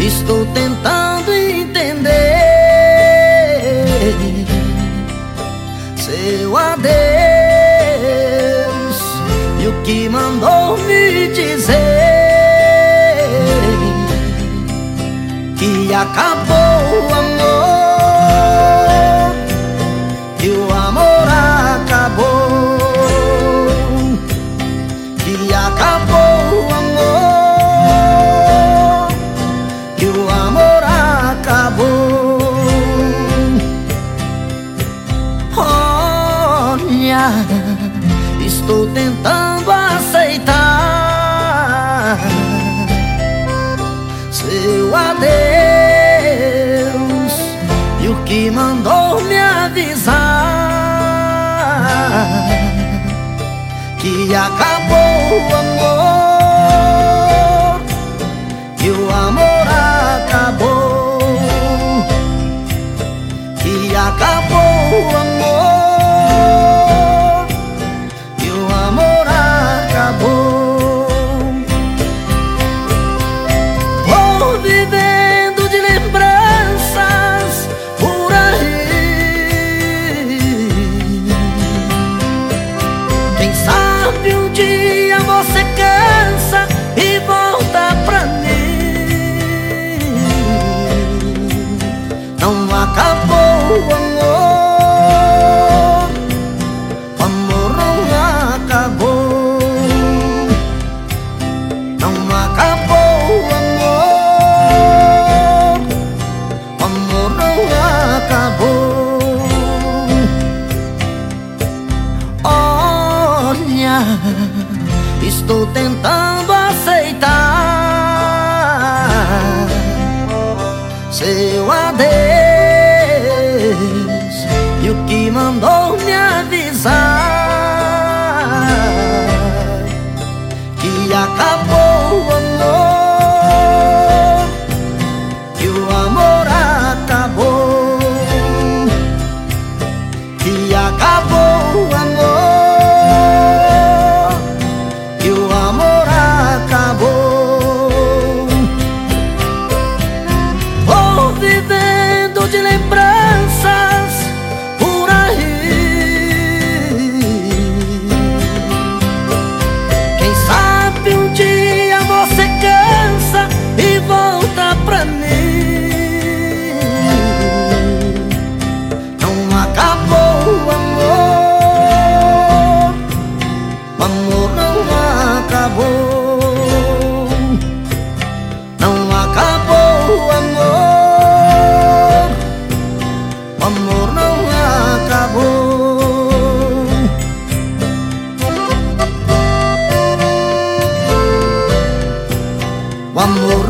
Estou tentando entender Seu adeus E o que mandou me dizer Que acabou o amor. Estou tentando aceitar. Seu adeus E o que mandou me avisar. Que acabou 心 Estou tentando aceitar Seu adeus. E o que mandou me avisar? Que acabou o amor. Que o amor acabou. Que acabou o amor. amor.